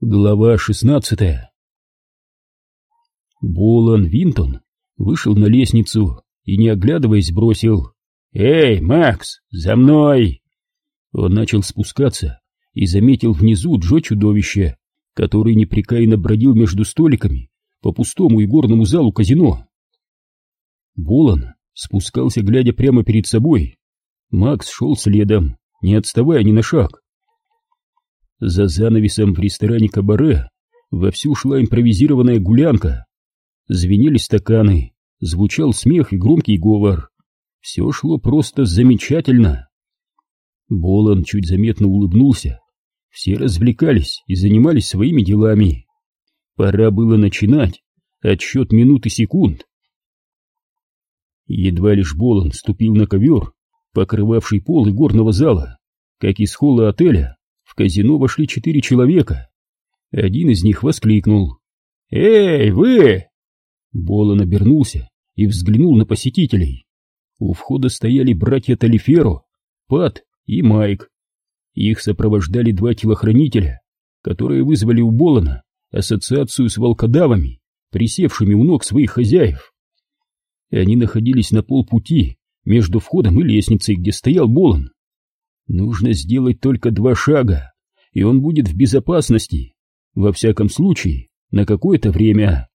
Глава шестнадцатая Болан Винтон вышел на лестницу и, не оглядываясь, бросил «Эй, Макс, за мной!» Он начал спускаться и заметил внизу Джо-чудовище, который непрекаянно бродил между столиками по пустому игорному залу казино. Болан спускался, глядя прямо перед собой. Макс шел следом, не отставая ни на шаг. За занавесом в ресторане «Кабаре» вовсю шла импровизированная гулянка. Звенели стаканы, звучал смех и громкий говор. Все шло просто замечательно. Болон чуть заметно улыбнулся. Все развлекались и занимались своими делами. Пора было начинать отсчет минут и секунд. Едва лишь Болон ступил на ковер, покрывавший пол игорного зала, как из холла отеля казино вошли четыре человека. Один из них воскликнул. «Эй, вы!» Болон обернулся и взглянул на посетителей. У входа стояли братья Талиферо, Пат и Майк. Их сопровождали два телохранителя, которые вызвали у Болона ассоциацию с волкодавами, присевшими у ног своих хозяев. Они находились на полпути между входом и лестницей, где стоял Болон. Нужно сделать только два шага, и он будет в безопасности, во всяком случае, на какое-то время.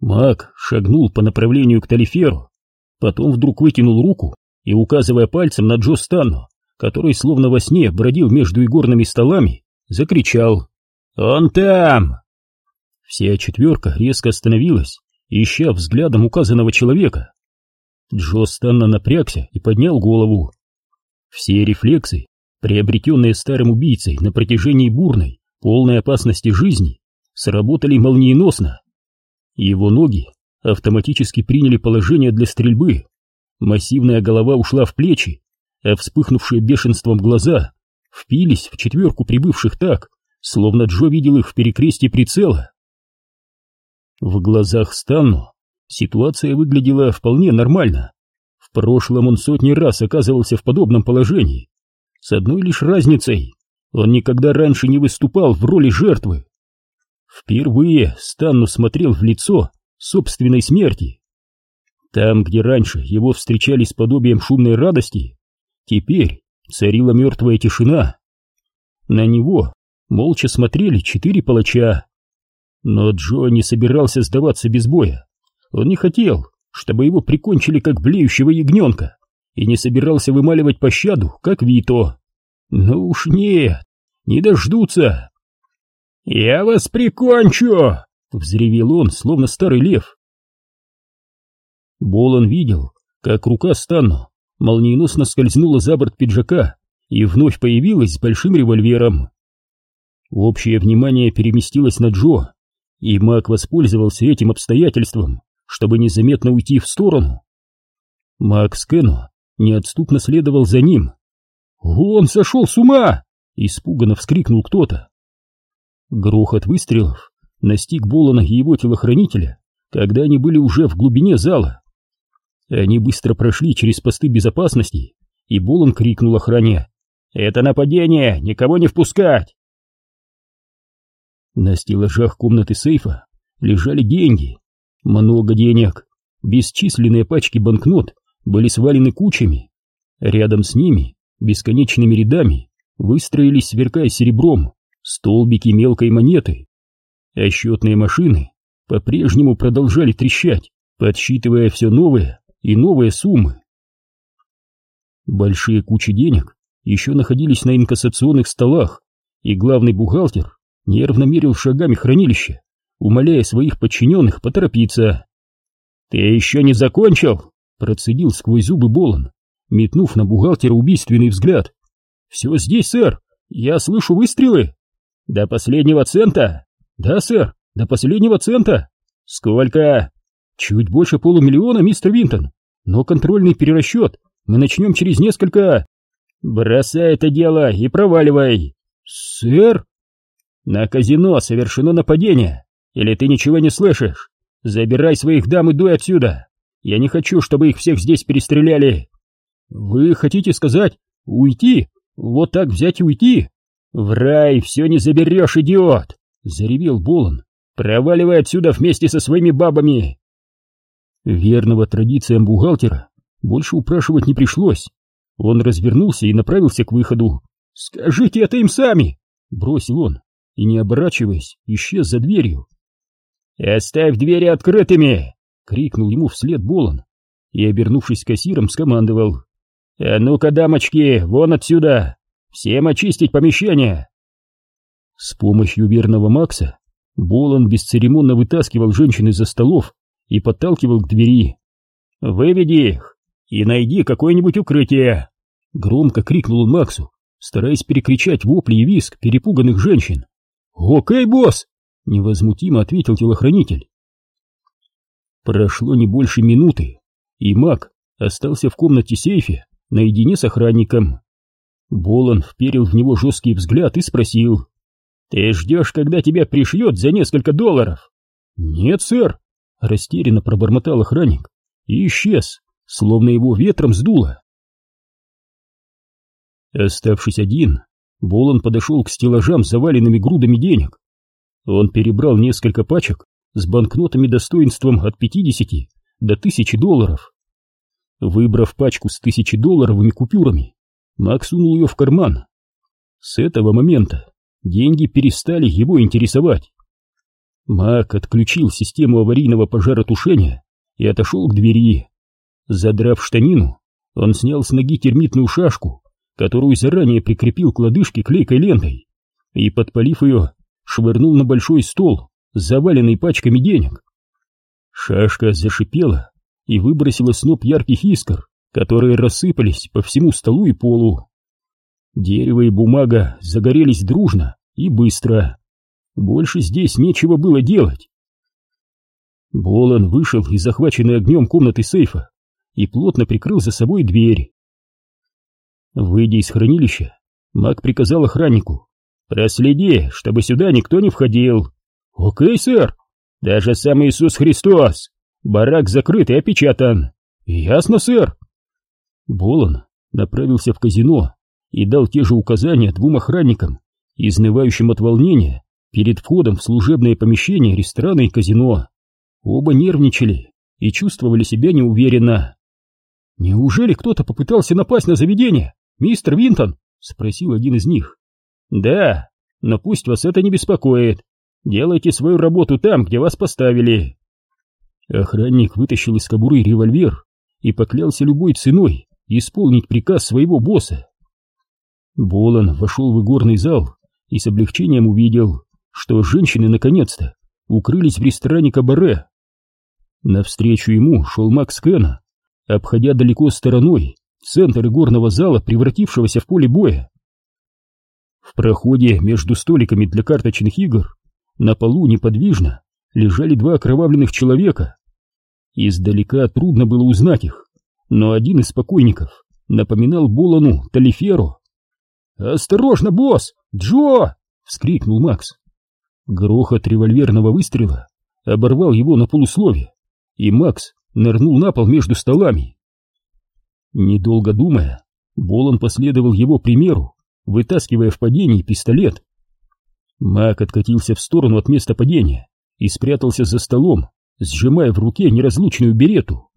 Маг шагнул по направлению к Талиферу, потом вдруг вытянул руку и, указывая пальцем на Джо Стану, который словно во сне бродил между игорными столами, закричал «Он там!». Вся четверка резко остановилась, ища взглядом указанного человека. Джо Станна напрягся и поднял голову. Все рефлексы, приобретенные старым убийцей на протяжении бурной, полной опасности жизни, сработали молниеносно. Его ноги автоматически приняли положение для стрельбы. Массивная голова ушла в плечи, а вспыхнувшие бешенством глаза впились в четверку прибывших так, словно Джо видел их в перекрестии прицела. В глазах Станну ситуация выглядела вполне нормально прошлом он сотни раз оказывался в подобном положении. С одной лишь разницей. Он никогда раньше не выступал в роли жертвы. Впервые Станну смотрел в лицо собственной смерти. Там, где раньше его встречали с подобием шумной радости, теперь царила мертвая тишина. На него молча смотрели четыре палача. Но Джо не собирался сдаваться без боя. Он не хотел, чтобы его прикончили как блеющего ягненка, и не собирался вымаливать пощаду, как Вито. Ну уж нет, не дождутся. «Я вас прикончу!» — взревел он, словно старый лев. Болон видел, как рука Стану молниеносно скользнула за борт пиджака и вновь появилась с большим револьвером. Общее внимание переместилось на Джо, и маг воспользовался этим обстоятельством, чтобы незаметно уйти в сторону. Макс Кену неотступно следовал за ним. «Он сошел с ума!» — испуганно вскрикнул кто-то. Грохот выстрелов настиг Болона и его телохранителя, когда они были уже в глубине зала. Они быстро прошли через посты безопасности, и Болон крикнул охране «Это нападение! Никого не впускать!» На стеллажах комнаты сейфа лежали деньги, много денег. Бесчисленные пачки банкнот были свалены кучами. Рядом с ними, бесконечными рядами, выстроились, сверкая серебром, столбики мелкой монеты. А счетные машины по-прежнему продолжали трещать, подсчитывая все новые и новые суммы. Большие кучи денег еще находились на инкассационных столах, и главный бухгалтер нервно мерил шагами хранилище умоляя своих подчиненных поторопиться. «Ты еще не закончил?» — процедил сквозь зубы Болон, метнув на бухгалтера убийственный взгляд. «Все здесь, сэр. Я слышу выстрелы. До последнего цента. Да, сэр, до последнего цента. Сколько? Чуть больше полумиллиона, мистер Винтон. Но контрольный перерасчет мы начнем через несколько... Бросай это дело и проваливай. Сэр? На казино совершено нападение. Или ты ничего не слышишь? Забирай своих дам и дуй отсюда. Я не хочу, чтобы их всех здесь перестреляли. Вы хотите сказать уйти? Вот так взять и уйти? «В рай все не заберешь, идиот!» — заревел Болон. «Проваливай отсюда вместе со своими бабами!» Верного традициям бухгалтера больше упрашивать не пришлось. Он развернулся и направился к выходу. «Скажите это им сами!» — бросил он, и, не оборачиваясь, исчез за дверью. «Оставь двери открытыми!» — крикнул ему вслед Болон и, обернувшись кассиром, скомандовал. «А ну-ка, дамочки, вон отсюда! Всем очистить помещение!» С помощью верного Макса Болон бесцеремонно вытаскивал женщин из-за столов и подталкивал к двери. «Выведи их и найди какое-нибудь укрытие!» Громко крикнул он Максу, стараясь перекричать вопли и визг перепуганных женщин. «Окей, босс!» — невозмутимо ответил телохранитель. Прошло не больше минуты, и Мак остался в комнате сейфе наедине с охранником. Болон вперил в него жесткий взгляд и спросил. «Ты ждешь, когда тебя пришьет за несколько долларов?» «Нет, сэр», — растерянно пробормотал охранник и исчез, словно его ветром сдуло. Оставшись один, Болон подошел к стеллажам с заваленными грудами денег. Он перебрал несколько пачек с банкнотами достоинством от 50 до 1000 долларов. Выбрав пачку с тысячедолларовыми купюрами, Мак сунул ее в карман. С этого момента деньги перестали его интересовать. Мак отключил систему аварийного пожаротушения и отошел к двери. Задрав штанину, он снял с ноги термитную шашку которую заранее прикрепил к лодыжке клейкой лентой, и, подпалив ее, швырнул на большой стол, заваленный пачками денег. Шашка зашипела и выбросила сноп ярких искр, которые рассыпались по всему столу и полу. Дерево и бумага загорелись дружно и быстро. Больше здесь нечего было делать. Болон вышел из захваченной огнем комнаты сейфа и плотно прикрыл за собой дверь. Выйдя из хранилища, маг приказал охраннику. «Проследи, чтобы сюда никто не входил». «Окей, сэр. Даже сам Иисус Христос. Барак закрыт и опечатан». «Ясно, сэр». Болон направился в казино и дал те же указания двум охранникам, изнывающим от волнения, перед входом в служебное помещение ресторана и казино. Оба нервничали и чувствовали себя неуверенно. «Неужели кто-то попытался напасть на заведение?» «Мистер Винтон?» — спросил один из них. «Да, но пусть вас это не беспокоит. Делайте свою работу там, где вас поставили». Охранник вытащил из кобуры револьвер и поклялся любой ценой исполнить приказ своего босса. Болон вошел в игорный зал и с облегчением увидел, что женщины наконец-то укрылись в ресторане кабаре. Навстречу ему шел Макс Кена, обходя далеко стороной центр игорного зала, превратившегося в поле боя. В проходе между столиками для карточных игр на полу неподвижно лежали два окровавленных человека. Издалека трудно было узнать их, но один из покойников напоминал Болону Талиферу. «Осторожно, босс! Джо!» — вскрикнул Макс. Грохот револьверного выстрела оборвал его на полуслове, и Макс нырнул на пол между столами. Недолго думая, Болон последовал его примеру, вытаскивая в падении пистолет. Мак откатился в сторону от места падения и спрятался за столом, сжимая в руке неразлучную берету.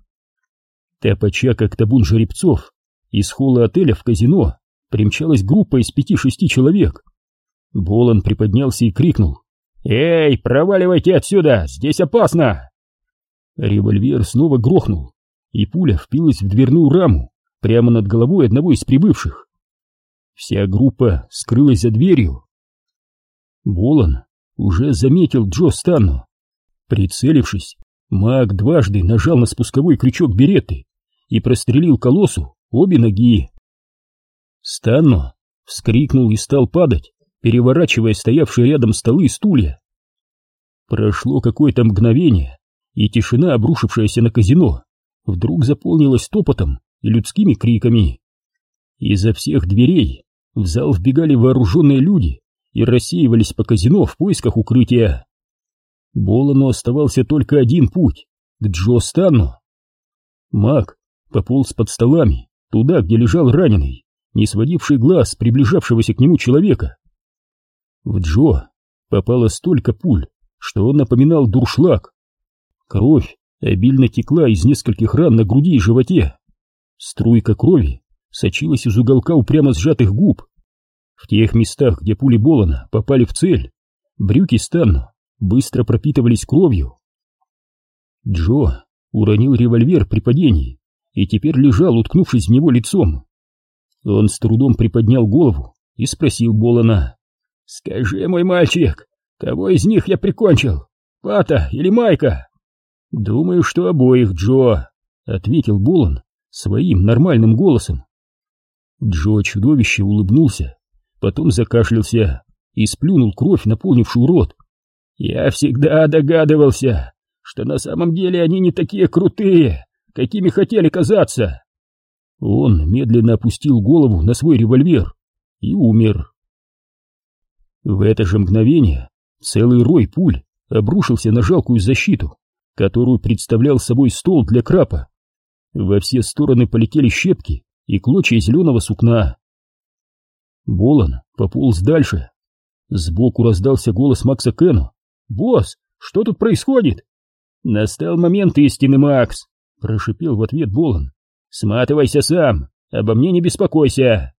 Топача, как табун жеребцов, из холла отеля в казино примчалась группа из пяти-шести человек. Болон приподнялся и крикнул. «Эй, проваливайте отсюда! Здесь опасно!» Револьвер снова грохнул, и пуля впилась в дверную раму прямо над головой одного из прибывших. Вся группа скрылась за дверью. Болон уже заметил Джо Станну. Прицелившись, маг дважды нажал на спусковой крючок береты и прострелил колоссу обе ноги. Станно вскрикнул и стал падать, переворачивая стоявшие рядом столы и стулья. Прошло какое-то мгновение, и тишина, обрушившаяся на казино, вдруг заполнилась топотом и людскими криками. Изо всех дверей в зал вбегали вооруженные люди и рассеивались по казино в поисках укрытия. Болону оставался только один путь — к Джо Станну. Маг пополз под столами, туда, где лежал раненый, не сводивший глаз приближавшегося к нему человека. В Джо попало столько пуль, что он напоминал дуршлаг. Кровь обильно текла из нескольких ран на груди и животе. Струйка крови сочилась из уголка упрямо сжатых губ. В тех местах, где пули Болана попали в цель, брюки Станну быстро пропитывались кровью. Джо уронил револьвер при падении и теперь лежал, уткнувшись в него лицом. Он с трудом приподнял голову и спросил Болана. «Скажи, мой мальчик, кого из них я прикончил? Пата или Майка?» «Думаю, что обоих, Джо», — ответил Болан своим нормальным голосом. Джо чудовище улыбнулся, потом закашлялся и сплюнул кровь, наполнившую рот. «Я всегда догадывался, что на самом деле они не такие крутые, какими хотели казаться. Он медленно опустил голову на свой револьвер и умер. В это же мгновение целый рой пуль обрушился на жалкую защиту, которую представлял собой стол для крапа. Во все стороны полетели щепки и клочья зеленого сукна. Болон пополз дальше. Сбоку раздался голос Макса Кену. «Босс, что тут происходит?» «Настал момент истины, Макс!» — прошипел в ответ Болон. «Сматывайся сам, обо мне не беспокойся!»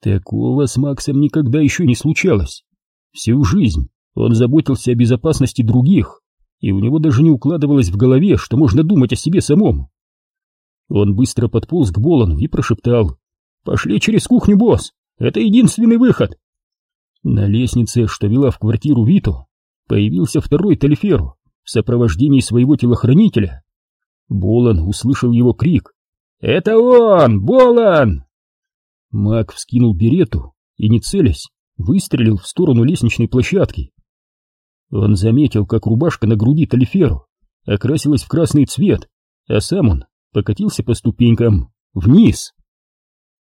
Такого с Максом никогда еще не случалось. Всю жизнь он заботился о безопасности других, и у него даже не укладывалось в голове, что можно думать о себе самом. Он быстро подполз к Болону и прошептал. «Пошли через кухню, босс! Это единственный выход!» На лестнице, что вела в квартиру Вито, появился второй Талиферу в сопровождении своего телохранителя. Болан услышал его крик. «Это он! Болан!» Мак вскинул берету и, не целясь, выстрелил в сторону лестничной площадки. Он заметил, как рубашка на груди Талиферу окрасилась в красный цвет, а сам он покатился по ступенькам вниз.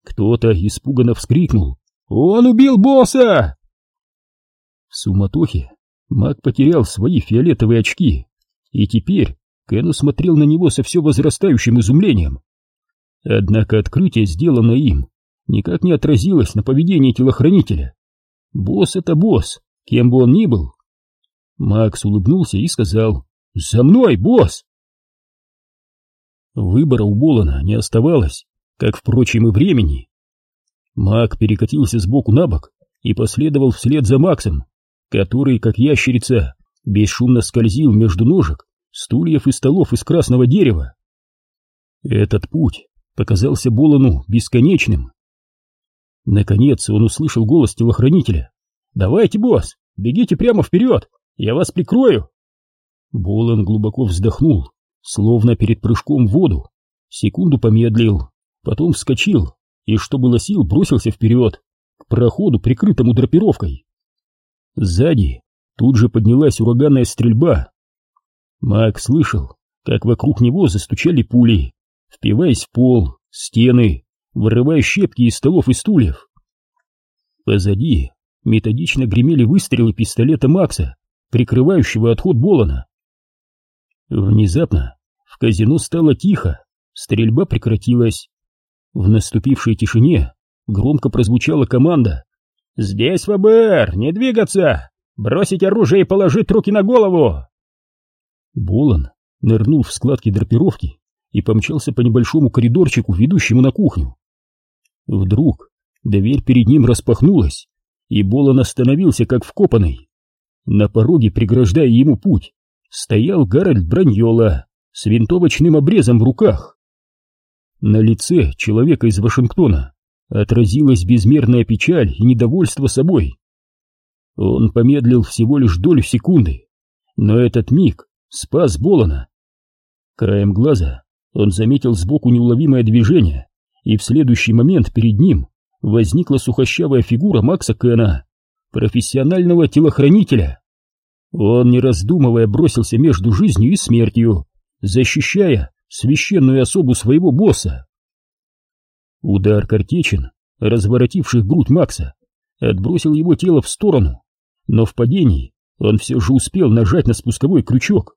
Кто-то испуганно вскрикнул «Он убил босса!» В суматохе Мак потерял свои фиолетовые очки, и теперь Кену смотрел на него со все возрастающим изумлением. Однако открытие, сделанное им, никак не отразилось на поведении телохранителя. Босс — это босс, кем бы он ни был. Макс улыбнулся и сказал «За мной, босс!» Выбора у Болана не оставалось, как, впрочем, и времени. Мак перекатился сбоку на бок и последовал вслед за Максом, который, как ящерица, бесшумно скользил между ножек, стульев и столов из красного дерева. Этот путь показался Болону бесконечным. Наконец он услышал голос телохранителя. «Давайте, босс, бегите прямо вперед, я вас прикрою!» Болон глубоко вздохнул словно перед прыжком в воду, секунду помедлил, потом вскочил и, что было сил, бросился вперед, к проходу, прикрытому драпировкой. Сзади тут же поднялась ураганная стрельба. Мак слышал, как вокруг него застучали пули, впиваясь в пол, стены, вырывая щепки из столов и стульев. Позади методично гремели выстрелы пистолета Макса, прикрывающего отход Болона. Внезапно в казино стало тихо, стрельба прекратилась. В наступившей тишине громко прозвучала команда. «Здесь ФБР! Не двигаться! Бросить оружие и положить руки на голову!» Болон нырнул в складки драпировки и помчался по небольшому коридорчику, ведущему на кухню. Вдруг дверь перед ним распахнулась, и Болон остановился как вкопанный. На пороге, преграждая ему путь, стоял Гарольд Браньола с винтовочным обрезом в руках. На лице человека из Вашингтона отразилась безмерная печаль и недовольство собой. Он помедлил всего лишь долю секунды, но этот миг спас Болона. Краем глаза он заметил сбоку неуловимое движение, и в следующий момент перед ним возникла сухощавая фигура Макса Кена, профессионального телохранителя. Он, не раздумывая, бросился между жизнью и смертью, защищая священную особу своего босса. Удар картечин, разворотивших грудь Макса, отбросил его тело в сторону, но в падении он все же успел нажать на спусковой крючок.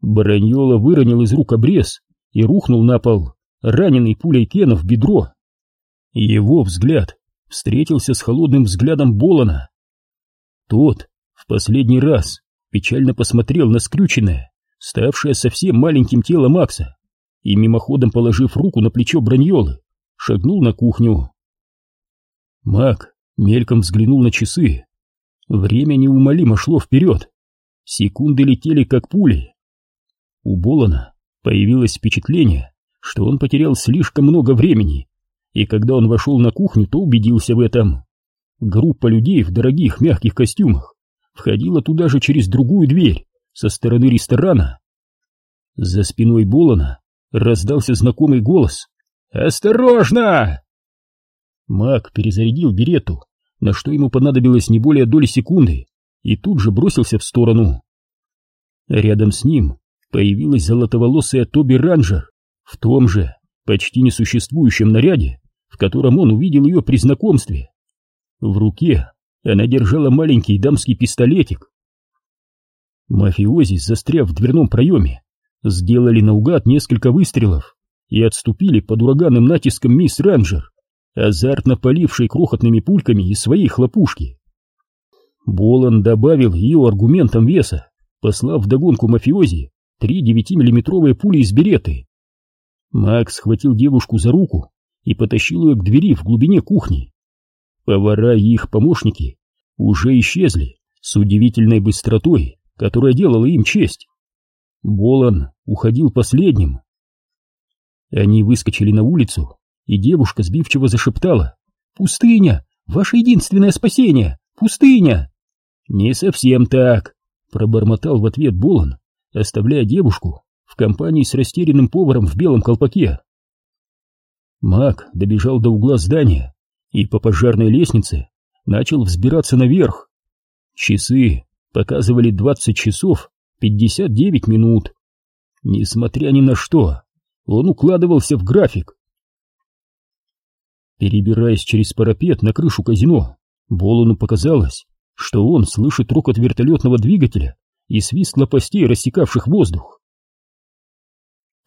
Бараньола выронил из рук обрез и рухнул на пол, раненый пулей Кена в бедро. Его взгляд встретился с холодным взглядом Болона. Тот последний раз печально посмотрел на скрюченное, ставшее совсем маленьким тело Макса, и мимоходом положив руку на плечо Браньолы, шагнул на кухню. Мак мельком взглянул на часы. Время неумолимо шло вперед. Секунды летели как пули. У Болона появилось впечатление, что он потерял слишком много времени, и когда он вошел на кухню, то убедился в этом. Группа людей в дорогих мягких костюмах входила туда же через другую дверь, со стороны ресторана. За спиной Болона раздался знакомый голос. «Осторожно!» Мак перезарядил берету, на что ему понадобилось не более доли секунды, и тут же бросился в сторону. Рядом с ним появилась золотоволосая Тоби Ранжер в том же, почти несуществующем наряде, в котором он увидел ее при знакомстве. В руке она держала маленький дамский пистолетик. Мафиози, застряв в дверном проеме, сделали наугад несколько выстрелов и отступили под ураганным натиском мисс Ранжер, азартно полившей крохотными пульками из своей хлопушки. Болон добавил ее аргументом веса, послав вдогонку мафиози три 9-миллиметровые пули из береты. Макс схватил девушку за руку и потащил ее к двери в глубине кухни. Повара и их помощники уже исчезли с удивительной быстротой, которая делала им честь. Болон уходил последним. Они выскочили на улицу, и девушка сбивчиво зашептала «Пустыня! Ваше единственное спасение! Пустыня!» «Не совсем так!» — пробормотал в ответ Болон, оставляя девушку в компании с растерянным поваром в белом колпаке. Мак добежал до угла здания и по пожарной лестнице начал взбираться наверх. Часы показывали 20 часов 59 минут. Несмотря ни на что, он укладывался в график. Перебираясь через парапет на крышу казино, Болону показалось, что он слышит рокот вертолетного двигателя и свист лопастей, рассекавших воздух.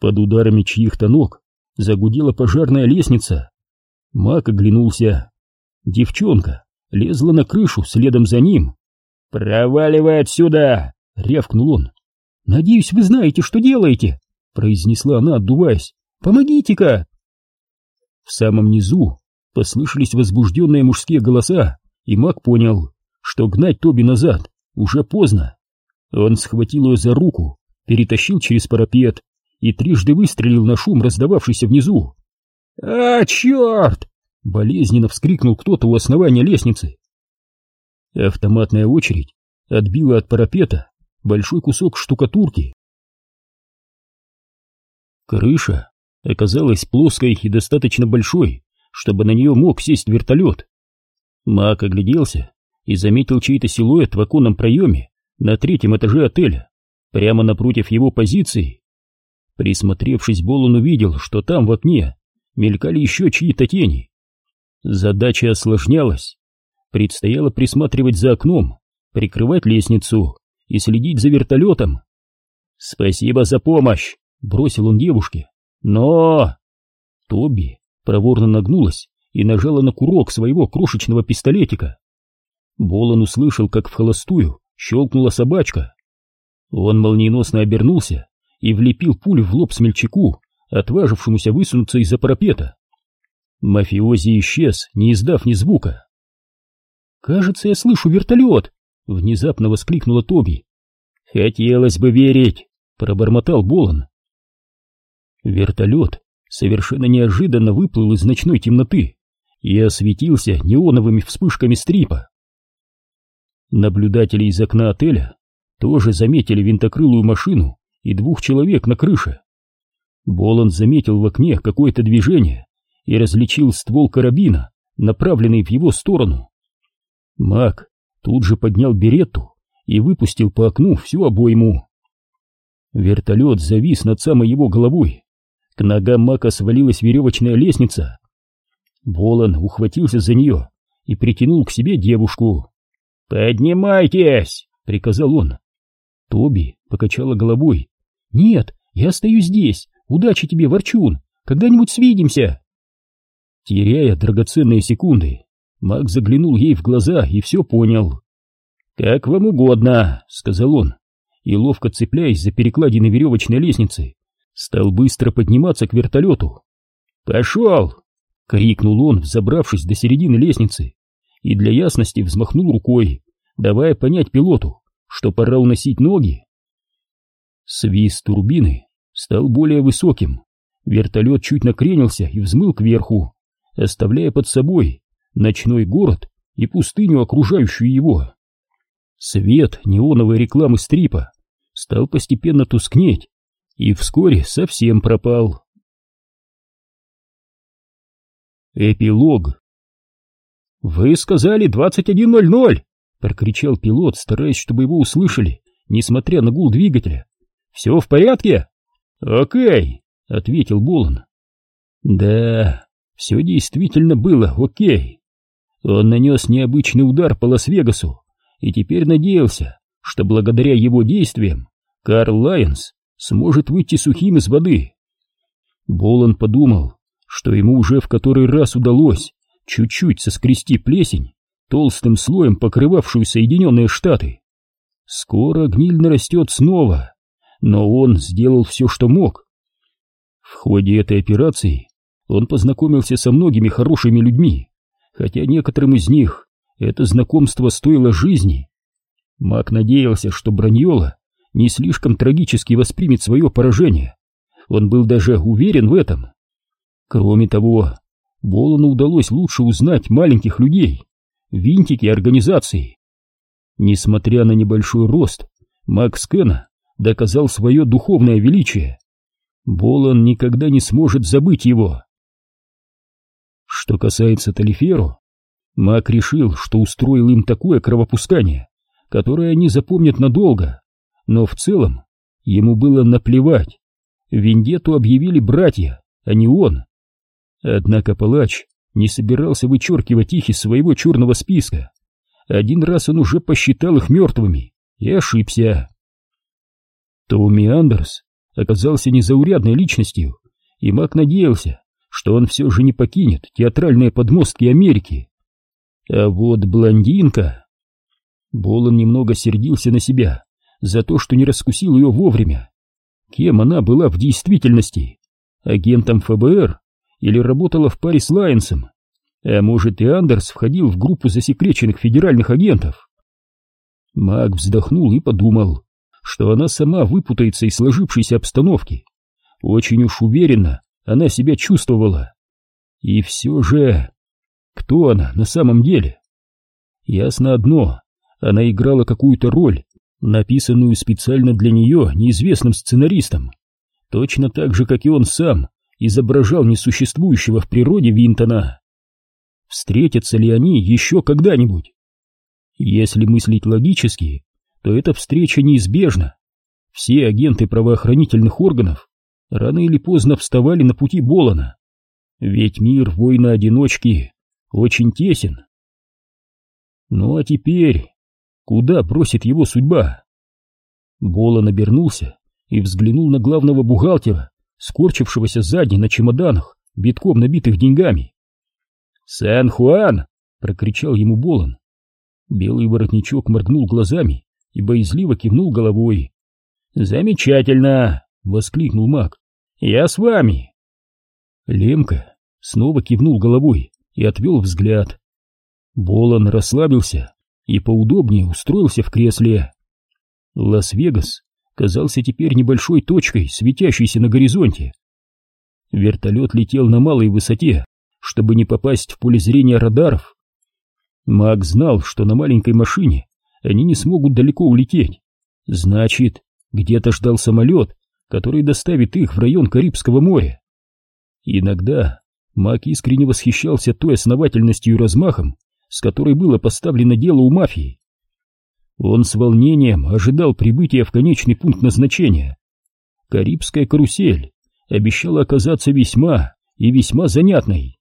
Под ударами чьих-то ног загудела пожарная лестница. Мак оглянулся. Девчонка лезла на крышу следом за ним. «Проваливай отсюда!» — рявкнул он. «Надеюсь, вы знаете, что делаете!» — произнесла она, отдуваясь. «Помогите-ка!» В самом низу послышались возбужденные мужские голоса, и Мак понял, что гнать Тоби назад уже поздно. Он схватил ее за руку, перетащил через парапет и трижды выстрелил на шум, раздававшийся внизу. «А, черт!» — болезненно вскрикнул кто-то у основания лестницы. Автоматная очередь отбила от парапета большой кусок штукатурки. Крыша оказалась плоской и достаточно большой, чтобы на нее мог сесть вертолет. Мак огляделся и заметил чей-то силуэт в оконном проеме на третьем этаже отеля, прямо напротив его позиции. Присмотревшись, Болон увидел, что там в окне мелькали еще чьи-то тени. Задача осложнялась. Предстояло присматривать за окном, прикрывать лестницу и следить за вертолетом. «Спасибо за помощь!» — бросил он девушке. «Но...» Тоби проворно нагнулась и нажала на курок своего крошечного пистолетика. Болон услышал, как в холостую щелкнула собачка. Он молниеносно обернулся и влепил пулю в лоб смельчаку, отважившемуся высунуться из-за парапета. Мафиози исчез, не издав ни звука. «Кажется, я слышу вертолет!» — внезапно воскликнула Тоби. «Хотелось бы верить!» — пробормотал Болон. Вертолет совершенно неожиданно выплыл из ночной темноты и осветился неоновыми вспышками стрипа. Наблюдатели из окна отеля тоже заметили винтокрылую машину и двух человек на крыше. Боланд заметил в окне какое-то движение и различил ствол карабина, направленный в его сторону. Мак тут же поднял беретту и выпустил по окну всю обойму. Вертолет завис над самой его головой. К ногам Мака свалилась веревочная лестница. Болон ухватился за нее и притянул к себе девушку. «Поднимайтесь!» — приказал он. Тоби покачала головой. «Нет, я остаюсь здесь. Удачи тебе, Ворчун. Когда-нибудь свидимся!» Теряя драгоценные секунды, Мак заглянул ей в глаза и все понял. «Как вам угодно», — сказал он, и, ловко цепляясь за перекладины веревочной лестницы, стал быстро подниматься к вертолету. «Пошел!» — крикнул он, взобравшись до середины лестницы, и для ясности взмахнул рукой, давая понять пилоту, что пора уносить ноги. Свист турбины стал более высоким, вертолет чуть накренился и взмыл кверху, оставляя под собой ночной город и пустыню, окружающую его. Свет неоновой рекламы стрипа стал постепенно тускнеть и вскоре совсем пропал. Эпилог «Вы сказали 21.00!» — прокричал пилот, стараясь, чтобы его услышали, несмотря на гул двигателя. «Все в порядке?» «Окей», — ответил Болон. «Да, все действительно было окей. Он нанес необычный удар по Лас-Вегасу и теперь надеялся, что благодаря его действиям Карл Лайонс сможет выйти сухим из воды. Болон подумал, что ему уже в который раз удалось чуть-чуть соскрести плесень, толстым слоем покрывавшую Соединенные Штаты. Скоро гниль нарастет снова, но он сделал все, что мог. В ходе этой операции он познакомился со многими хорошими людьми, хотя некоторым из них это знакомство стоило жизни. Мак надеялся, что Браньола не слишком трагически воспримет свое поражение. Он был даже уверен в этом. Кроме того, Болону удалось лучше узнать маленьких людей, винтики организации. Несмотря на небольшой рост, Макс Кена доказал свое духовное величие. Болон никогда не сможет забыть его. Что касается Талиферу, Мак решил, что устроил им такое кровопускание, которое они запомнят надолго, но в целом ему было наплевать. Вендету объявили братья, а не он. Однако палач не собирался вычеркивать их из своего черного списка. Один раз он уже посчитал их мертвыми и ошибся. Томми Андерс оказался незаурядной личностью, и Мак надеялся, что он все же не покинет театральные подмостки Америки. А вот блондинка... Болон немного сердился на себя за то, что не раскусил ее вовремя. Кем она была в действительности? Агентом ФБР или работала в паре с Лайенсом. А может и Андерс входил в группу засекреченных федеральных агентов. Маг вздохнул и подумал, что она сама выпутается из сложившейся обстановки. Очень уж уверенно она себя чувствовала. И все же... Кто она на самом деле? Ясно одно, она играла какую-то роль, написанную специально для нее неизвестным сценаристом. Точно так же, как и он сам, изображал несуществующего в природе Винтона. Встретятся ли они еще когда-нибудь? Если мыслить логически, то эта встреча неизбежна. Все агенты правоохранительных органов рано или поздно вставали на пути Болона. Ведь мир воина-одиночки очень тесен. Ну а теперь, куда бросит его судьба? Болон обернулся и взглянул на главного бухгалтера, скорчившегося сзади на чемоданах, битком набитых деньгами. «Сан-Хуан!» — прокричал ему Болон. Белый воротничок моргнул глазами и боязливо кивнул головой. «Замечательно!» — воскликнул маг. «Я с вами!» Лемка снова кивнул головой и отвел взгляд. Болон расслабился и поудобнее устроился в кресле. Лас-Вегас казался теперь небольшой точкой, светящейся на горизонте. Вертолет летел на малой высоте, чтобы не попасть в поле зрения радаров. Маг знал, что на маленькой машине они не смогут далеко улететь. Значит, где-то ждал самолет, который доставит их в район Карибского моря. Иногда Мак искренне восхищался той основательностью и размахом, с которой было поставлено дело у мафии. Он с волнением ожидал прибытия в конечный пункт назначения. Карибская карусель обещала оказаться весьма и весьма занятной.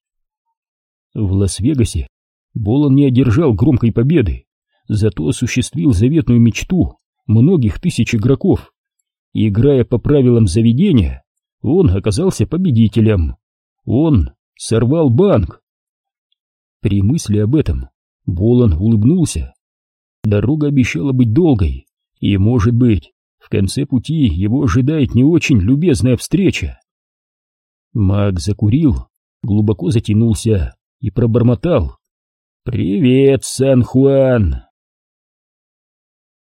В Лас-Вегасе Болон не одержал громкой победы, зато осуществил заветную мечту многих тысяч игроков. Играя по правилам заведения, он оказался победителем. Он сорвал банк. При мысли об этом Болон улыбнулся. Дорога обещала быть долгой, и, может быть, в конце пути его ожидает не очень любезная встреча. Маг закурил, глубоко затянулся и пробормотал. «Привет, Сан-Хуан!»